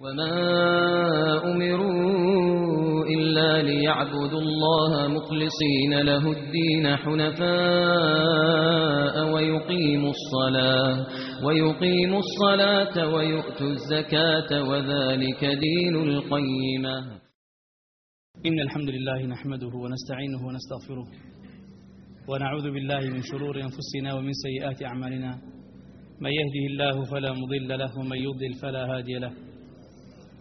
وما أمروا إلا ليعبدوا الله مخلصين له الدين حنفاء ويقيموا الصلاة ويقيموا الصلاة ويؤتوا الزكاة وذلك دين القيمة. إن الحمد لله نحمده ونستعينه ونستغفره ونعوذ بالله من شرور أنفسنا ومن سيئات أعمالنا. من يهده الله فلا مضل له ومن يضلل فلا هادي له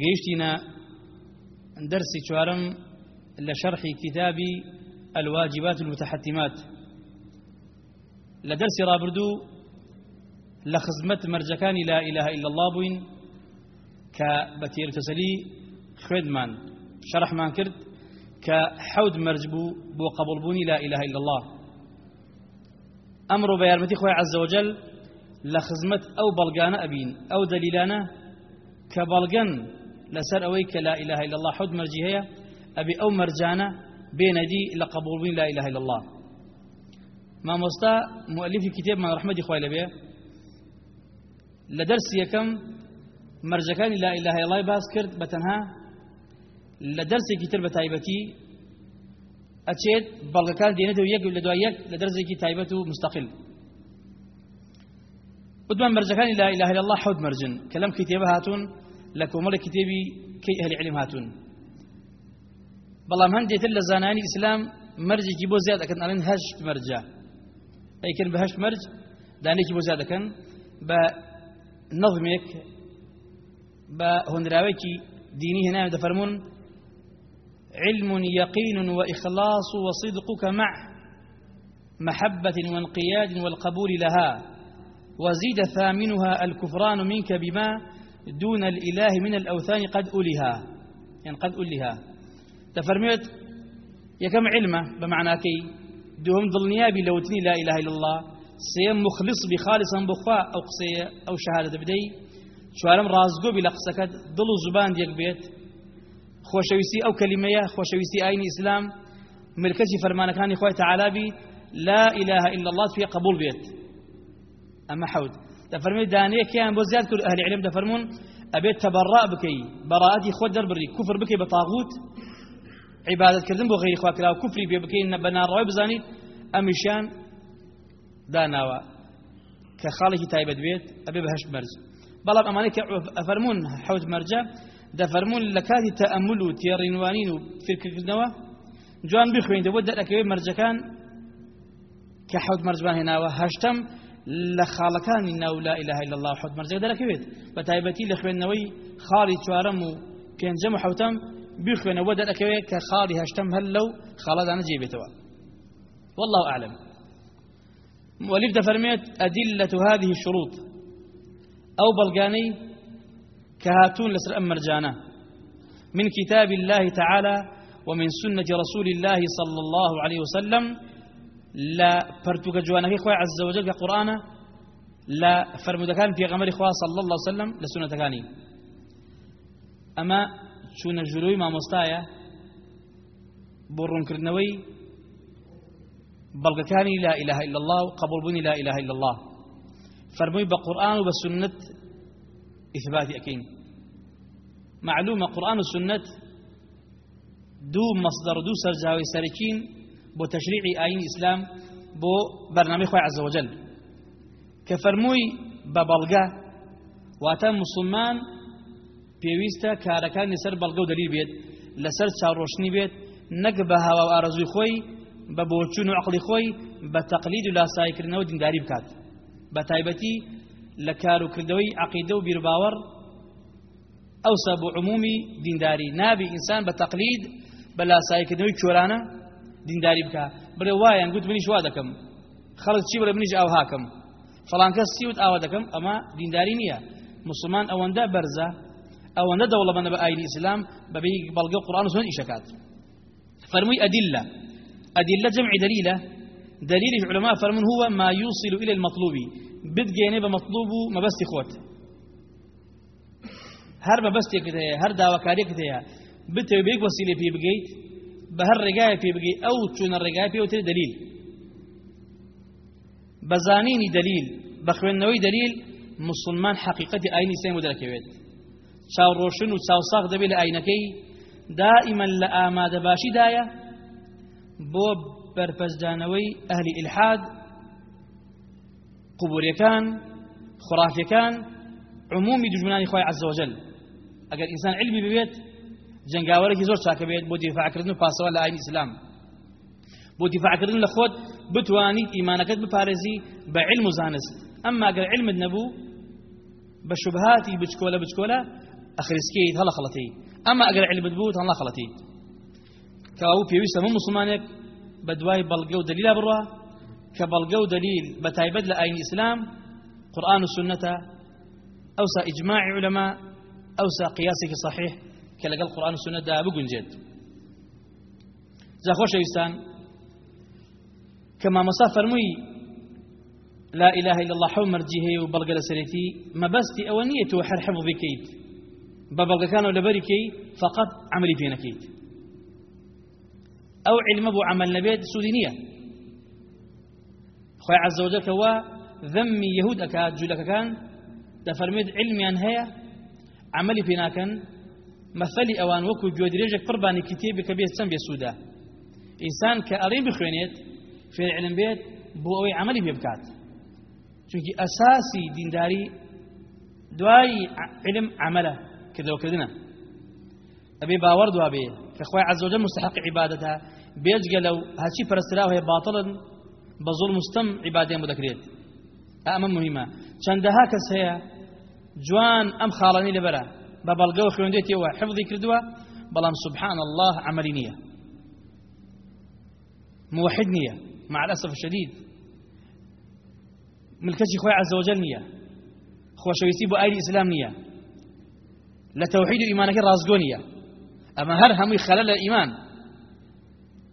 قيشتنا درس شوارم لشرح كتاب الواجبات المتحتمات. لدرس رابردو لخزمت مرجكان لا إله إلا الله بوين كبتير تسلي خدمان شرح ما كرد كحود مرجبو بو قبول بوني لا إله إلا الله. أمر بيارمتي خوي عز وجل لخزمت أو بلغان أبين أو دليلانا كبلغن لسر أويك لا إله إلا الله. حد مرجي هي أبي أو مرجانا بين دي لقبول لا إله إلا الله. ما مستا مؤلف كتاب من رحمة إخوة لبيه. لدرس يكم مرجكان لا إله إلا الله باس كرد بتنها. لدرس كتاب بتايبتي. أتشيت بلغكان دينته يك لدوا يك لدرس تايبته مستقل. قدام مرجكان لا إله إلا الله حد مرجن. كلام كتابها هاتون. لكم ولا كتابي كي أهل علم هاتون. بەڵام هەندێک لە زانانی ئیسلام مەرجێکی بۆ زیاد دەکەن ئەڵێن هەشت مەرجە ئەیکرد بە هەشت مەرج دانێکی بۆ زیاد دەکەن بە نەظمێک بە هۆنراوێکی دینی علم يقين وإخلاص وصدقك مع محبة وانقياد والقبول لها وزيد ثامنها الكفران منك بما دون الإله من الأوثان قد أولها يعني قد أولها تفرميت؟ يكم علمة؟ بمعنى كي. دوهم ظلنيابي لوتني لا إله إلا الله. سيم مخلص بخالصا بخاء أو قصية أو شهادة بدي. شوارم رازقو بلا قسكت ضلو زبان ديك بيت. خوشويسي أو كلمة خوشويسي آين إسلام. ملكتي فرمان كان إخوة تعالى بي. لا إله إلا الله في قبول بيت. أما حود. تفرمي دانية كيان بوزياد كل أهل علم تفرمون أبيت تبرأ بكي براءتي خود دربري كفر بكي بطاغوت عبادت کردن بۆ غیری خواکرا و کوفری پێ بکەین بە ناڕەوای بزانیت ئەمیشان داناوە. کە خاڵێکی تایبەت بێت ئەبێ بەهشت مەرج. بەڵام ئەمانەی کە ئەفەرمونون حەوت مەرجە دەفەرمونون لە کاتی تەئەمل و تێڕینوانین و فکردنەوە جوان بخوێن دەبۆ دەرەکەوێت مەرجەکان کە حەوت مەرجبان هێناوە. هەشتم لە خاڵەکانی لا إله إلا الله حەوت مەرجە دەرەکەوێت بە تایبەتی لە خوێندنەوەی خاڵی چوارەم و پێنجەم و حەوتەم بخوێنە وە دەرەکەوێت کە خاڵی هەشتم هەر لەو خاڵەدانە جێبێتەوە والله أعلم. مؤلف دفرميت أدلة هذه الشروط. أو بلغاني كهاتون لسر أم مرجانة. من كتاب الله تعالى ومن سنة رسول الله صلى الله عليه وسلم لا فرتوك جوانا إخوة عز وجل كقرآن لا فرمودكان في غمر إخوة صلى الله عليه وسلم لسنة كاني. أما چونە ژوروی مامۆستایە بۆ ڕوونکردنەوەی بەڵگەکانی لا إله إلا الله و قبولبوونی لا إله إلا الله. فەرمووی بە قورآن و بە سنت ئیثباتی ئەەکەین معلومە قورآن و سنت دوو مەصدر دوو سەرجاوی سەرکین بۆ تەشریعی ئاین ئیسلام بۆ بەرنامەی خۆی عز وجل کە فەرمووی بە بەڵگە واتە مسلمان پێویستە کارەکانی سەر بەڵگە و دەلیل بێت لەسەر چاڕۆشنی بێت نەک بە هاوا و ئارەزوی خۆی بە بۆچون و عقلی خۆی بە تەقلید و لاسایکردنەوە دینداری بکات. بە تایبەتی لە کار و کردەوەی عقیدە و بیرباوەڕ ئەوسا بۆ عمومی دینداری. نابی ئینسان بە تەقلید بە لاسایکردنەوەی کۆرانە دینداری بکە. بڵێ وایان گوت منیش وا دەکەم. خەڵک چی بڵێ منیش ئاو هاکەم. فڵان کەس چی وت ئاوا دەکەم؟ ئەمە دینداری نییە. مسلمان ئەوەندە بەرزە. ئەوەندە دەوڵەمەندە بە ئاینی ئیسلام بەبێ بەڵگە قورآن و سنت ئیشەکات. فرمي أدلة أدلة جمع دليلة دليل العلماء فرمون هو ما يوصل إلى المطلوب. بدقيني بمطلوب ما بس خوت هر ما بس هر دعوة كاري كتها بتو بيك وسيلة في بقيت بهر رقاية في بقي أو تشون الرقاية في وتر دليل. بزانيني دليل بخوينوي دليل مسلمان حقيقة أين سين مدركويت شاو روشن و چاو دەبێت لە ئاینەکەی دائما لە ئامادە باشیدایە بۆ بەرپەرزدانەوەی ئەهلی ئیلحاد قوبوریەکان خرافەکان عمومی دژمنانی خۆی عز وجل. ئەگەر ئینسان علمی ببێت جنگاوەرێکی زۆر چاکە بێت بۆ دیفاعکردن و پاسەوە لە ئاین ئیسلام. بۆ دیفاعکردن لە خۆت بتوانیت ئیمانەکەت بپارێزی بە علم و زانست. ئەمما ئەگەر علمت نەبوو بە شوبهاتی بچکۆلە بچکۆلە ئەخریسکیت هەڵە خەڵەتی. ئەمما ئەگەر علمت بوو هەڵا خەڵەتی. کەوا پێویستە من مسلمانێک بە دوای بەڵگە و دلیلا بڕوە کە بەڵگە و دلیل بە تایبەت لە ئاین ئیسلام قورآن و صحیح کە لەگەڵ قورآن و سنەتدا بگونجێت جا خۆشەویستان کە مامەسا فەرمووی لا إله إلا الله حو مرجيه وبلغ لسريتي ما بستي أولنية وحر حفظ كيت ببلغ كانوا لبركي فقط عملي فينا كيت أو علم أبو عمل نبيت سودينية خوي عز وجل هو ذمي يهود أكاد جولك كان دفرميد علمي أن هي عملي فينا كان مەسەلی ئەوان وەکو گوێدرێژێک قربانی کتێبی کە بێت چەند بێ سوودا ئینسان کە ئەڵێ بخوێنێت فێعلم بێت بۆ ئەوەی عملی پێ بکات. چونکی ئەساسی دینداری دوای علم عملە کردەوەکردنە. ئەبێ باوەڕ دوا بێ کە خۆی عەزۆجە مستحق عیبادەتە بێجگە لەو هەچی پەرسترا هەیە باتڵن بە زۆر مستەم عیبادیان بۆ دەکرێت. ئەمە مهمە. چەندەها کەس هەیە جوان ئەم خاڵانی لەبەرە. بە بەڵگە و خوێندێتەوە حفظی کردووە بەڵام سبحان الله عملی نییە موحد نییە مع الأسف الشديد. ملکەتی خۆی عز وجل نییە خۆشەویستی بۆ ئایری ئیسلام نییە لە تەوحید و ئیمانەکە ڕازگۆ نییە ئەمە هەر هەمووی خەلە لە ئیمان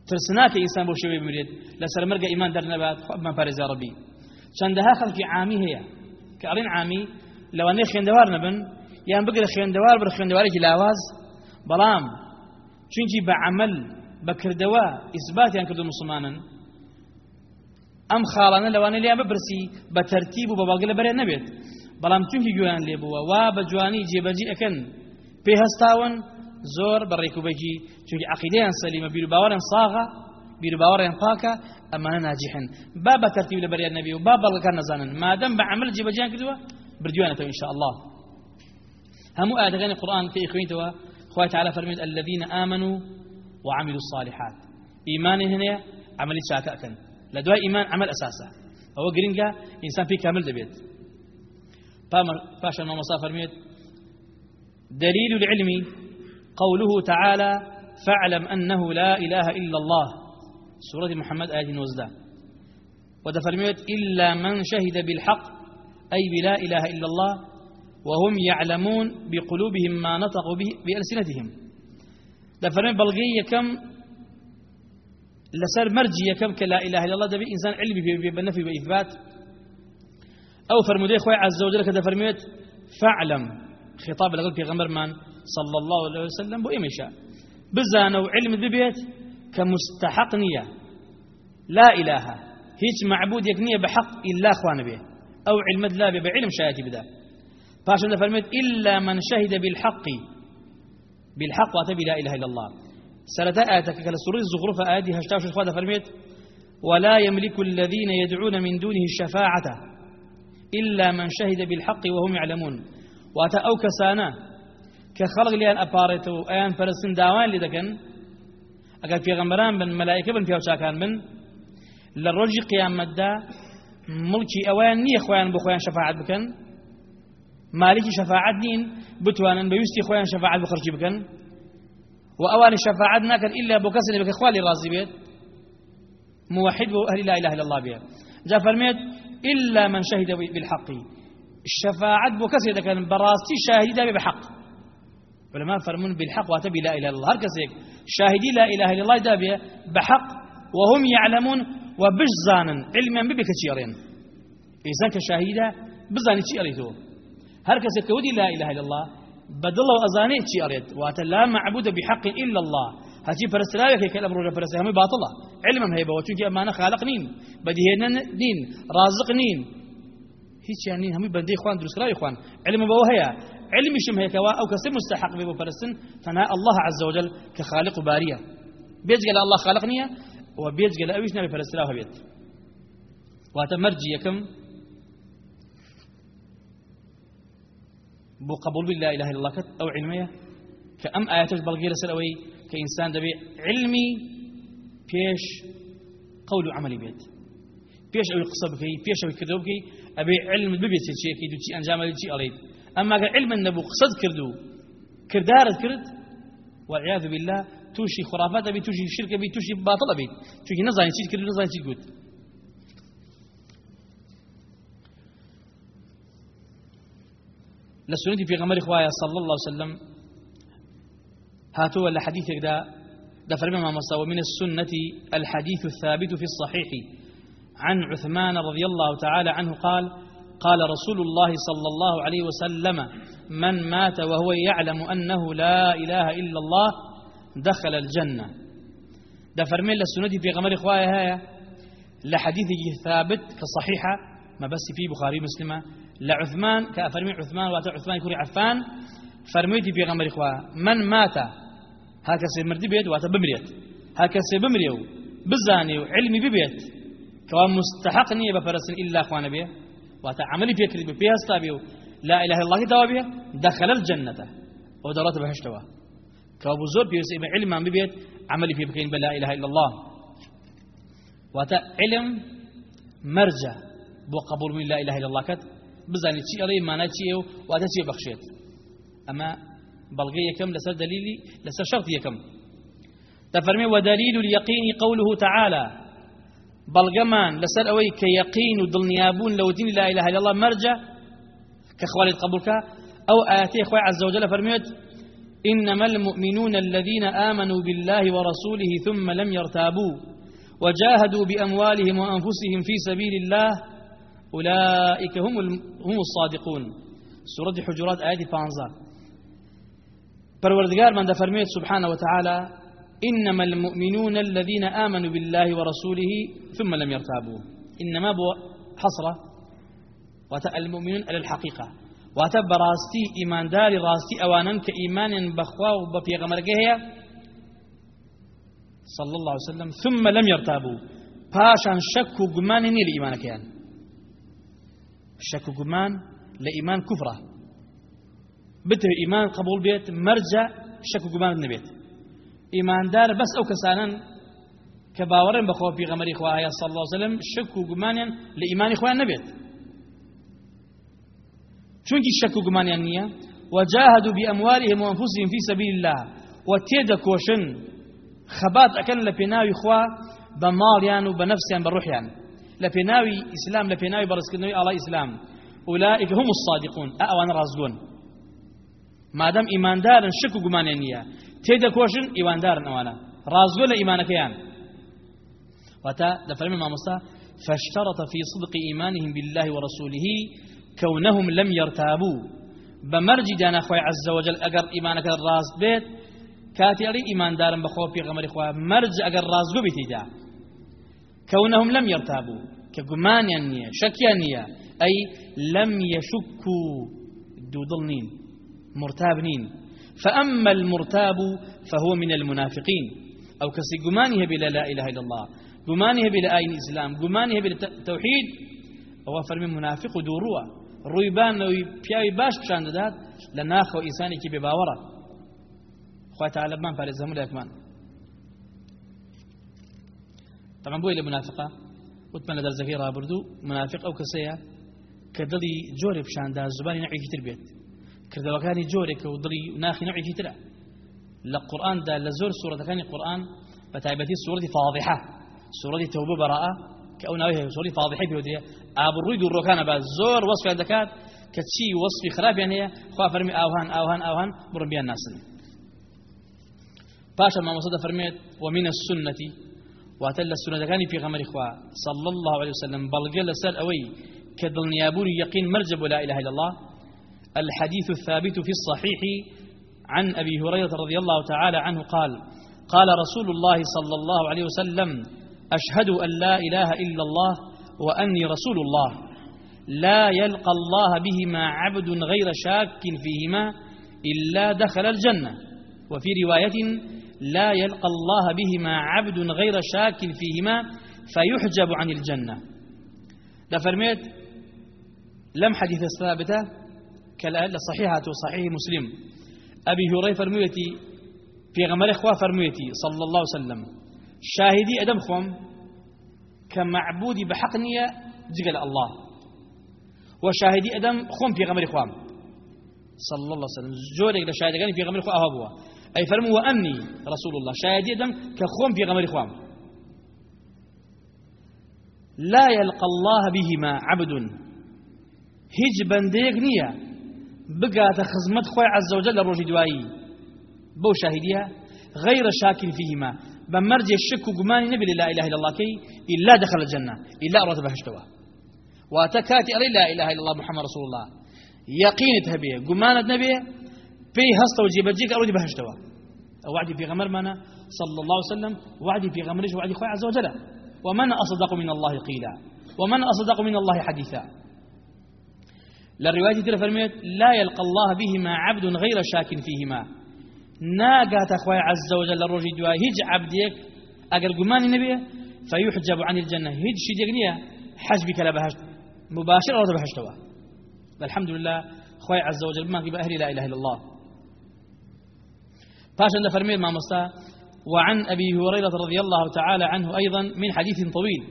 ترسناکە ئینسان بۆ شێوەی بمرێت لەسەر مەرگە ئیمان دەرنەبات خۆمان پارێزا ڕەبی چەندەها خەڵکی عامی هەیە کە ئەڵێن عامی لەوانەیە خوێندەوار یان بگرە خوێندەوار بر خوێندەوارێکی لاواز بەڵام چونکی بە عمل بەکردەوە ئیسباتیان کردو مسلمانن ئەم خاڵانە لەوانە لیان بپرسی بە تەرتیب و بە بەڵگە لە بەرێ نەبێت بەڵام چونکی گویان لێ بووە وا بە جوانی جێبەجی ئەەکەن پێ هەستاون زۆر بە ڕێکوبەکی چونکی عقیدەیان سەلیمە بیر باوەڕیان ساغە بیر باوەڕیان پاکە ئەمانە ناجیحن با بە تەرتیب لە بەریان نەبی و با بەڵگەکان نەزانن مادەم بە عمل شاء الله. هم آياتين القرآن في إخوينتوا خواه تعالى فرميت الذين آمنوا وعملوا الصالحات. إيمان هنا عملي شاكأكن لدواء إيمان عمل أساسا. هو قرنجا إنسان في كامل دبيت. باشا ما مصافر ميت دليل العلم قوله تعالى فاعلم أنه لا إله إلا الله. سورة محمد آية وزدا ودفرميت إلا من شهد بالحق أي بلا إله إلا الله وهم يعلمون بقلوبهم ما نطقوا به بألسنتهم. دفرميت بلغية كم لسر مرجي كم كلا إله إلا الله دبي إنسان علمي بالنفي بإثبات أو فرمودي خوي عز وجل كذا فرميت فاعلم خطاب لقلب في غمر من صلى الله عليه وسلم بو إمشا بزانوا علم ببيت كمستحق نية لا إله هيج معبود يكنية بحق إلا أخوان به أو علم لا بعلم شايتي بدا فاشن فرميت إلا من شهد بالحق بالحق وأتبي لا إله إلا الله. سرتا آياتك كالسورة الزخرف آياتي هشتاش الخوادة فرميت ولا يملك الذين يدعون من دونه الشفاعة إلا من شهد بالحق وهم يعلمون. وأتا أو كسانا كخلق ليان أبارتو أيان فرسن داوان لدكن أقل في غمران بن ملائكة بن فيها كان بن للرجي قيام مدى ملكي أوان نية خوان بخوان شفاعة بكن مالكي شفاعة نين بتوانا بيوستي خوان شفاعة بخرجي بكن. وأوان شفاعة ناكن إلا بكسر بك إخوالي رازي بيت. موحد أهل لا إله إلا الله بها جاء فرميت إلا من شهد بالحق. الشفاعة بكسر كان براستي شاهد بحق. علماء فرمون بالحق واتبي لا إله إلا الله. هركسيك شاهدي لا إله إلا الله دابية بحق. وهم يعلمون وبجزانا علما ببك تشيرين إنسان كشاهدة بزاني تشيريتو هركسيك ودي لا إله إلا الله. بدل الله أزاني تشيريت وات لا معبود بحق إلا الله. هاتي فرسلاوي كي كلام رجع فرسلاوي باطلة. علما هي بوتشوكي أمانة خالق نين بديهنا دين. رازق نين هيك يعني هم بندي إخوان دروس لا إخوان. علم بوهيا علم شم هيك أو كسر مستحق به فرسن. فنا الله عز وجل كخالق بارية. بيجي الله خالقني وبيجي أويش نبي فرسلاوها بيت. واتمرجي كم بو قبول بالله إله إلا الله كت أو علمية؟ كأم آيات بلغير سلوي؟ كإنسان دبي علمي بيش قول عملي بيت. بيش أو قصة بكي بيش أو كذوب بكي أبي علم ببيت شيء كي دوتي أنجام شيء أريد أما علم النبو قصد كردو كردارت كرد والعياذ بالله توشي خرافات أبي توشي شرك أبي توشي باطل أبي توشي نزاين شيء كردو نزاين شيء قد لسنتي في غمر إخوائي صلى الله عليه وسلم. هاتوا حديثك دا دا فرمي ما مصا ومن السنة الحديث الثابت في الصحيح. عن عثمان رضي الله تعالى عنه قال قال رسول الله صلى الله عليه وسلم من مات وهو يعلم أنه لا إله إلا الله دخل الجنة. ده فرمي للسنة في غمر إخوائي هاي. لحديث ثابت كصحيحة ما بس في بخاري مسلمة. لعثمان كأفرمي عثمان واتى عثمان يكون عفان فرميتي في غمر إخوة من مات هكذا مردي بيت واتى بمريت هكذا بمريو بزاني وعلمي ببيت. كوان مستحقني بفرس إلا أخوان بيه. واتى عملي فيك بيه استابيو لا إله إلا الله توا بيه دخل الجنة. ودرات بهشتوا كابو زور بيوسي علم ببيت عملي فيه بكين بلا إله إلا الله. واتى علم مرجع بو قبول من لا إله إلا الله كت. بزاني چی ئەڵێ مانای چیە و واتە چێ بەخشێت ئەمە بەڵگەی یەکەم لەسەر دلیلی لەسەر شەرت یەکەم. دەفەرمێ ودليل اليقين قوله تعالى بەڵگەمان لەسەر ئەوەی کە یەقین و دڵنیابوون لەو دین لا إله إلا الله مرجع كخوالد قبولك أو آياتي أخوة عز وجل فرميت إنما المؤمنون الذين آمنوا بالله ورسوله ثم لم يرتابوا وجاهدوا بأموالهم وأنفسهم في سبيل الله أولئك هم هم الصادقون. سورة حجرات آية بانزا پروردگار من فرميت سبحانه وتعالى إنما المؤمنون الذين آمنوا بالله ورسوله ثم لم يرتابوا. إنما بو حصرة. المؤمنون على الحقيقة. وتا براستي إيمان داري راستي أوانا كإيمان بخوا وبفيغمر هي صلى الله عليه وسلم. ثم لم يرتابوا. باشان شك وقمان لإيمانك يعني شەک و گومان لە ئیمان کوفرە. بتوێت ئیمان قبول بێت مەرجە شەک و گومان نبێت. ئیماندار بەس ئەو کەسانن کە باوەڕێن بەخۆ پیغەمەری خواهەیە سەڵ الله وسلم شەک و گومانیان لە ئیمانی خۆیان نەبێت چونکی شەک و گومانیان نییە وجاهدوا بأموالهم وأنفسهم في سبيل الله وتيدكوشن خبات أكن لبناوي خوا بماليان وبنفسيان بروحيان لبناوي إسلام لبناوي برسكنوي الله إسلام. أولئك هم الصادقون. أأوان رازقون ما دام إيمان دارن شك قمانينية تيدا كوشن إيمان دارن أوانا. رازقون لإيمانك يان وتا دفرم ما مصا فاشترط في صدق إيمانهم بالله ورسوله كونهم لم يرتابوا. بمرج دانا خوي عز وجل أقر إيمانك الراس بيت. كاتي أري إيمان دارن بخوف في غمر إخوة. مرج أقر رازقو بيتيدا كونهم لم يرتابوا. كجمان يعني شك يعني أي لم يشكوا دودلنين مرتابنين. فأما المرتاب فهو من المنافقين. أو كسي جمانه بلا لا إله إلا الله. جمانه بلا آين إسلام جمانه بلا توحيد هو فرم منافق دوروا. ڕوویبانەوەی پیاوی باش پیشان دەدات لە ناخەوە ئینسانێکی بێباوەڕە خخوای تعالەمان پارێز هەمولێکمان طبعا بۆی لە منافقە وتمان لە دەرزەکەی ڕابردوو منافق ئەو کەسەیە کە دڵی جۆرێ پیشاندا زبانی نەعێکی تر بێت کردەوەکانی جۆرێکە و دڵی ناخی نەعێکی ترە لە قورآاندا لە زۆر سوورەتەکانی قورآن بە تایبەتی سوورەتی فاضحە سوورەتی تەوبە بەڕاءە کە ئەو ناوی هەیە سوورەتی فاضحە پێوتێ ئابڕووی دووڕۆکانە بە زۆر وەسفیان دەکات کە چی وەسفی خراپیان هەیە خوا فەرمی ئاوهان ئاوهان ئاوهان بڕم بیان ناسن پاشە مامۆسە دەفەرمێت ومن السنة واتە لە سنەتەکانی پێغەمەری خوا صلى الله عليه وسلم بەڵگە لەسەر ئەوەی کە دڵنیابوونی يقين مرجب لا إله إلا الله. الحديث الثابت في الصحيح عن أبي هريرة رضي الله تعالى عنه قال قال رسول الله صلى الله عليه وسلم أشهد أن لا إله إلا الله وأني رسول الله. لا يلقى الله بهما عبد غير شاك فيهما إلا دخل الجنة. وفي رواية لا يلقى الله بهما عبد غير شاك فيهما فيحجب عن الجنة. لفرميت لم حديث الثابتة كالصحيحة صحيح مسلم. أبي هريرة فرميتي في غمر إخوة فرميتي صلى الله عليه وسلم شاهدي أدم خوم كمعبود بحقنية جقل الله. وشاهدي أدم خوم في غمر إخوام صلى الله عليه وسلم جورك لشاهدي في غمر إخوة أهبوا أي فرموا وأني رسول الله. شاهدي أدم كخوم في غمر إخوام لا يلقى الله بهما عبد. هج بنديك نية. بقات خزمت خوي عز وجل الروج دوائي. بو شاهديها غير شاك فيهما. بمرج الشك وقماني نبي لا إله إلا الله كي إلا دخل الجنة. إلا أراد بهشتوا واتكاتي أري لا إله إلا الله محمد رسول الله. يقين تهبيه. قمانة نبيه. بي هستا وجيب الجيك أرودي بهشتوا. وعدي في غمر منا صلى الله عليه وسلم وعدي في غمرش وعدي خوي عز وجل. ومن أصدق من الله قيلا. ومن أصدق من الله حديثا. للرواية ترى فرميت لا يلقى الله بهما عبد غير شاك فيهما. ناقات أخوي عز وجل الرجي دواء هج عبدك أقل قماني نبيه فيحجب عن الجنة. هج شجقنية حجبك لا بهشت. مباشر أو بهشتوا. الحمد لله خوي عز وجل بما قبل أهل لا إله إلا الله. فاشا فرمي ما مستا وعن أبي هريرة رضي الله تعالى عنه أيضا من حديث طويل.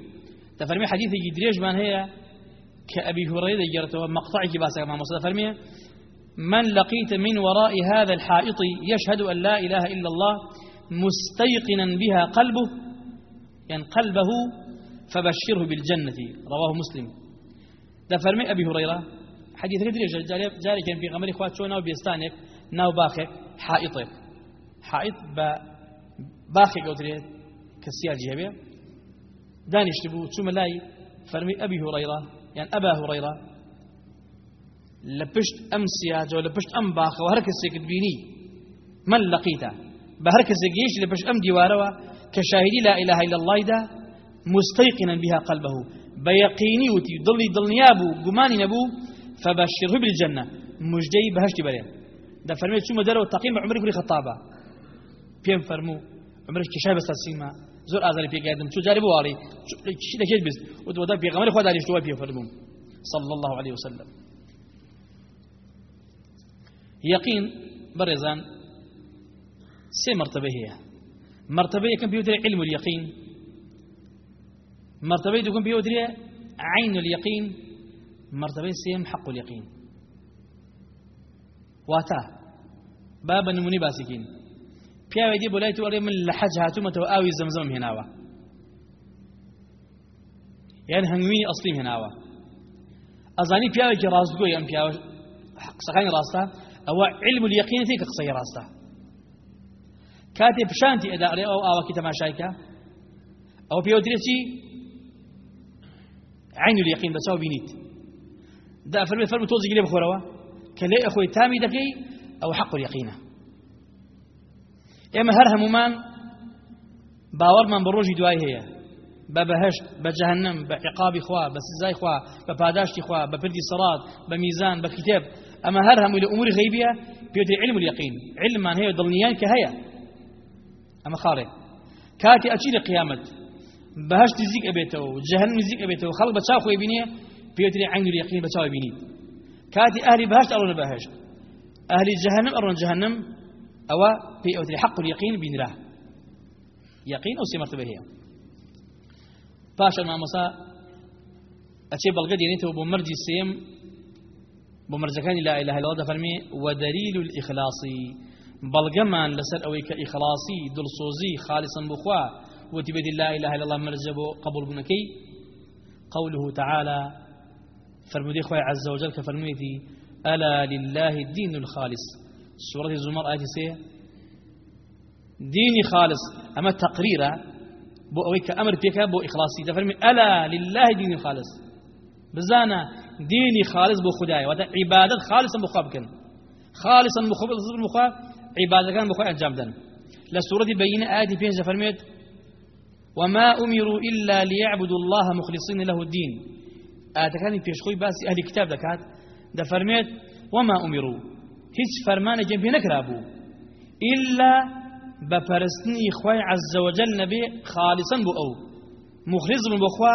تفرمي حديث جدريج من هي؟ كأبي هريرة جرته مقطعك باسك ما مستا فرمي من لقيت من وراء هذا الحائط يشهد أن لا إله إلا الله مستيقنا بها قلبه يعني قلبه فبشره بالجنة. رواه مسلم. ده فرمي أبي هريرة حديث كثير جاري, كان في غمر إخوات شو ناو ناو باخك حائطك حائط با أو تريد كسيال جهبه دانش تبو شو ملاي فرمي أبي هريرة يعني أبا هريرة لبشت أم سياجة ولبشت أم باخة وهركز بيني من لقيته بهركز جيش لبشت أم ديواروا كشاهدي لا إله إلا الله ده مستيقنا بها قلبه بيقيني وتي ضلي ضلنيابو قماني نبو فبشره بالجنة. مجدي بهشت بريه ده فرميت شو مدروا التقييم عمرك بن بيم فرمو عمرك كشاي بس السيما زور آزاري في قادم شو جاري بواري شي دكيت بس وده في غمر خدا ليش توي فرمو صلى الله عليه وسلم. يقين برزان سي مرتبة هي مرتبة كم بيودري علم اليقين مرتبة يكون بيودري عين اليقين مرتبة سيم حق اليقين واتا بابا نموني باسكين پیاوی دی بولای تو ولی من لحج هاتومە تو ئاوی زەمزەم هێناوە یان هەنگوینی ئەسلیم هێناوە ئەزانی پیاوێکی ڕاستگۆی ئەم پیاوە قسەکانی ڕاستە ئەوە علم اليقینەتی کە قسەی ڕاستە کاتێ پیشانتی ئەدا ئەڵێ ئەو ئاوەکی تەماشایکە ئەو پێوترێتی عین اليقین بەچاو بینیت دا فەرمی فەرمی تۆزی لێ بخۆرەوە کە لێ ئەخۆی تامی دەکەی ئەو حق اليقینە ئێمە هەر هەمومان باوەڕمان بە ڕۆژی دوای هەیە. بە بەهشت بە جەهنم بە عقابی خوا بە سزای خوا بە پاداشتی خوا بە پردی سەڵات بە میزان بە کتێب. ئەمە هەر هەمووی لە ئوموری غیبیە پێوتری علم اليقین علممان هەیە دڵنیان کە هەیە. ئەمە خاڵێ. کاتی ئەچی لە قیامەت. بەهشتی زیک ئەبێتەوە جەهنم زیک ئەبێتەوە. خەڵک بە چاو خۆی بینێ پێوتری عین اليقین بە چاو بینیت. كاتي أهل بهشت أرون بهشت أهل جهنم أرون جهنم أو في حق اليقين له يقين أو سي مرتبة هي. باشا ما مسا أتشي بلغد يعني تو بمرجي السيم بمرجكان لا إله إلا الله فرمي ودليل الإخلاص. بلغمان لسر أوي كإخلاصي دلصوزي خالصا بخوا وتبيد لا إله إلا الله مرجبو قبول بنكي. قوله تعالى فرمودي خوي عز وجل كفرميتي ألا لله الدين الخالص. سورة الزمر آية سي. ديني خالص. أما تقريرا بو أويك أمر بيك بو إخلاصي. تفرمي ألا لله ديني خالص. بزانا ديني خالص بو خداي. وهذا عبادة خالصا بو خابكن خالصا بو خاب عبادة كان بو خاب أنجام دن. لسورة بينة آية فين فرميت وما أمروا إلا ليعبدوا الله مخلصين له الدين. آتكاني خوي باسي أهل كتاب دكات. ده فرميت وما أمروا. هيج فرمان جنبي نكرابو إلا بفرسني إخوة عز وجل نبي خالصا بو أو. مخلص من بخوا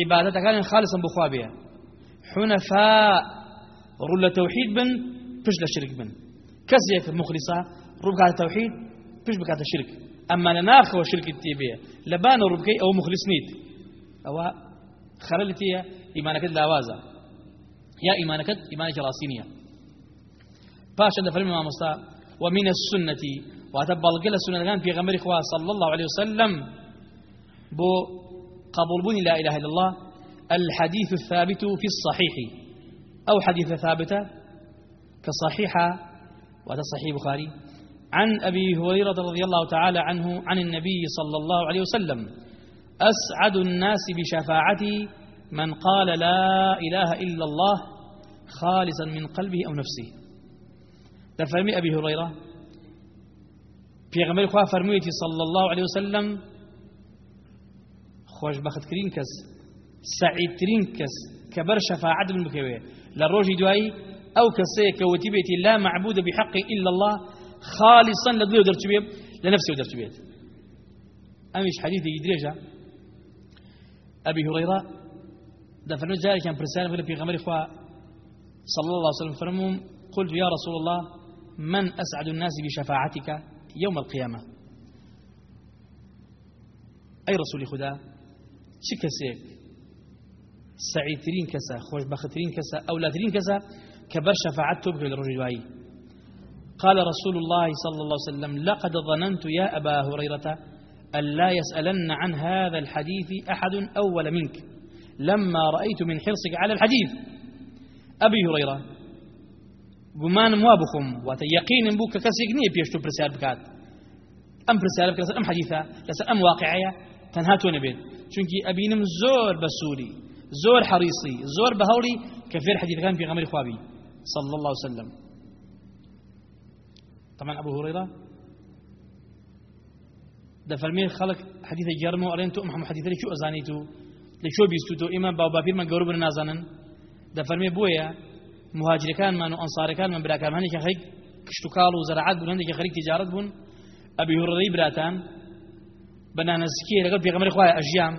عبادة كان خالصا بخوا بها حنفاء رول توحيد بن فش شرك بن. كسيك مخلصة ربك على التوحيد فش بك على الشرك أما لناخ وشرك التيبية لبان ربكي أو مخلص نيت أو خلالتي إيمانك لاوازا يا إيمانك إيمانك راسينية باشا دفرم ما مصا ومن السنة. وتبال قل السنة كان في غمر صلى الله عليه وسلم. بو قبول بني لا إله إلا الله. الحديث الثابت في الصحيح. أو حديث ثابتة كصحيحة وهذا صحيح بخاري. عن أبي هريرة رضي الله تعالى عنه عن النبي صلى الله عليه وسلم. أسعد الناس بشفاعتي من قال لا إله إلا الله خالصا من قلبه أو نفسه. تفهمي أبي هريرة؟ في غمير خواه فرميتي صلى الله عليه وسلم خوش بخت كرين كس سعيد كرين كس كبر شفاعة من للروج دوائي أو كسيك وتبيتي لا معبود بحق إلا الله خالصا لدوي ودرت بيه لنفسي ودرت بيه أمش حديث يدريجا أبي هريرة دفن جاري كان برسالة في غمر إخوة صلى الله عليه وسلم فرمهم قلت يا رسول الله من أسعد الناس بشفاعتك يوم القيامة؟ أي رسول خدا؟ شكسيك سعيدترين كسا خوش بخترين كسا أولادترين كسا كبر شفاعته بكل الرجل قال رسول الله صلى الله عليه وسلم لقد ظننت يا أبا هريرة أن لا يسألن عن هذا الحديث أحد أول منك لما رأيت من حرصك على الحديث. أبي هريرة قمان موابخم وتيقين بوك كسيقني بيشتو برسال بكات أم برسال بكات أم حديثة لسا أم واقعية تنهاتو نبيت چونكي أبينم زور بسوري زور حريصي زور بهولي كفير حديث كان في غمر خوابي صلى الله عليه وسلم. طبعا أبو هريرة. ده فرمي خلق حديث جرمو أرين تو محمد حديث شو أزانيتو لشو بيستو تو إمام باو بابير من قرب نازنن ده فرمي بويا مهاجر كان من أنصار كان من بلا كان هني كخيك كشتكال وزراعات بون هني كخريج تجارة بون. أبي هريرة براتان. بنانا زكية لقد في غمر إخوة أجيام.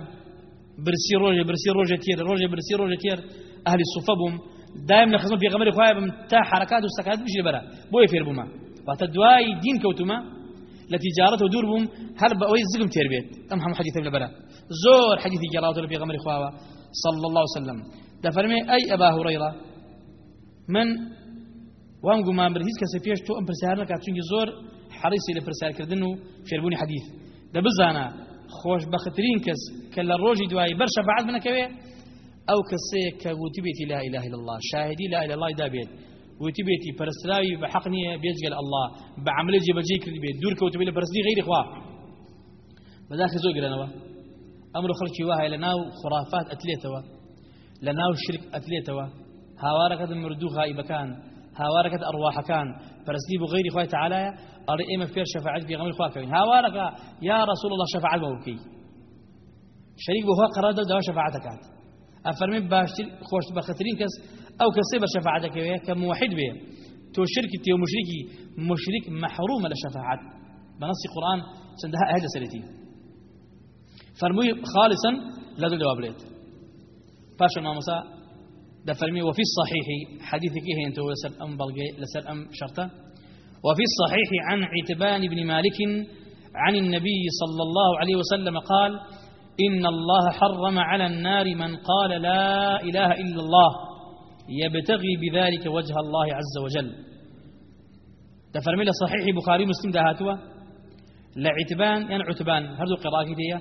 برسي روجة برسي روجة تير روجة برسي روجة تير. أهل الصفة بوم. دائما نخزن في غمر إخوة تا حركات وسكات بيجي برا بوي فير بوما. وتدواي دين كوتما لتجارة ودور بوم. هل بأوي زقم تربيت أم هم حديث ابن برا. زور حديث جرات في غمر إخوة. صلى الله عليه وسلم. ده فرمي أي أبا هريرة؟ من وانقو ما برهيز كسفيش تو أم برسال لك چونك زور حريصي لبرسال كردنو فيربوني حديث. ده بزانا خوش بخترين كس كلا الروجي دواي برشا بعد منك أو كسيك كوتبيتي لا إله إلا الله. شاهدي لا إله الله دابيت وتبيتي فرسلاوي بحقني بيجقل الله. بعمل جيب جيك بيت. دور كوتبي برسلي غير إخوة بداخل زوج لنا أمر خلقي وها لناو خرافات أتليتوا. لناو مردو غائب كان هاواركة أرواح كان فرسلي بغير إخوة تعالى أري إما فير شفاعت في غمر إخوة كوين هاوارك يا رسول الله شفاعة موكي شريك بهو قرار دوا شفاعتك أفرمي باشتر خوش بخطرين كس أو كسيبر شفاعتك كموحد به تو شركي تيو مشركي مشرك محروم لشفاعت بنص القرآن سندها أهل سلتي. فرمي خالصا لا جواب ليت فاشل ما مسا دفرمي وفي الصحيح حديثك إيه أنت لسر أم بلغي لسر أم شرطة؟ وفي الصحيح عن عتبان بن مالك عن النبي صلى الله عليه وسلم قال إن الله حرم على النار من قال لا إله إلا الله يبتغي بذلك وجه الله عز وجل. دفرمي صحيح بخاري مسلم دهاتوا لعتبان يعني عتبان هردو قراءة دي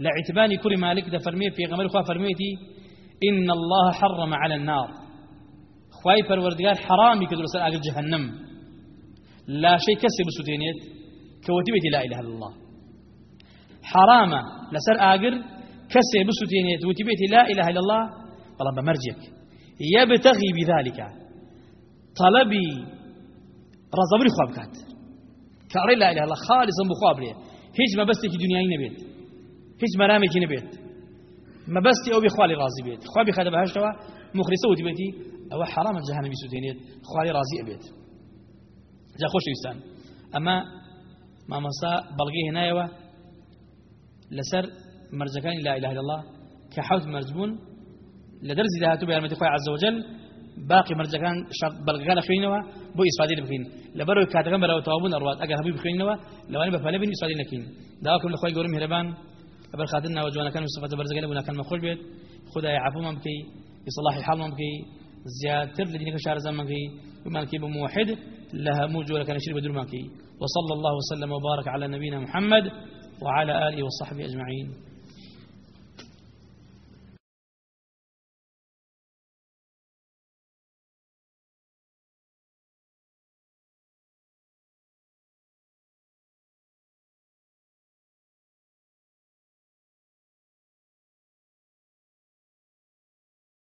لعتبان كل مالك دفرمي في غمر خواه فرميتي إن الله حرم على النار. خواي پروردگار حرامي كدر سر آقل جهنم. لا شيء كسي بسوتينيت كوتبتي لا إله إلا الله. حرام لسر آقر كسي بسوتينيت وتبتي لا إله إلا الله. والله بمرجك يبتغي بذلك. طلبي رزبري خوابكات كأري لا إله إلا الله. خالصا بخوابري هيج ما بس دنياي نبيت هيج مرامك نبيت مەبەستی ئەو بخوای ڕازی بێت. خوا بخاتە بەهشتەوە مخریسە و دیبێتی ئەوە حرامە جەهانەبی سوودێنێت خوای ڕازی ئەبێت. جا خۆشویستان ئەمە مامەسا بەڵگەی هێنایەوە لەسەر مەرجەکانی لا إله إلا الله کە حەوت مەرجبوون لە دەرزی داهاتوو بە یارمەتی خۆی عەزەوجەل باقی مەرجەکان بەڵگەکانە خوێنەوە بۆ ئیسفادی بکەین. لەبەرەوەی کاتەکەم بەرەوە تەوابوون ئەڕوات ئەگەر هەبوو بخوێنەوە لەوانی بەپەلە بین ئیسفادی نەکەین. داواکەم لە خۆی گەورم هێرەبان قبل خاتنا وجوانا كان مصطفى برزقنا ولا كان مخول بيت. خدا يعفو ممكي يصلح الحال ممكي زيادة لدينك شهر زمان كي وما كي بموحد لها موجودة كان يشير بدر ماكي وصلى الله وسلم وبارك على نبينا محمد وعلى آله وصحبه أجمعين.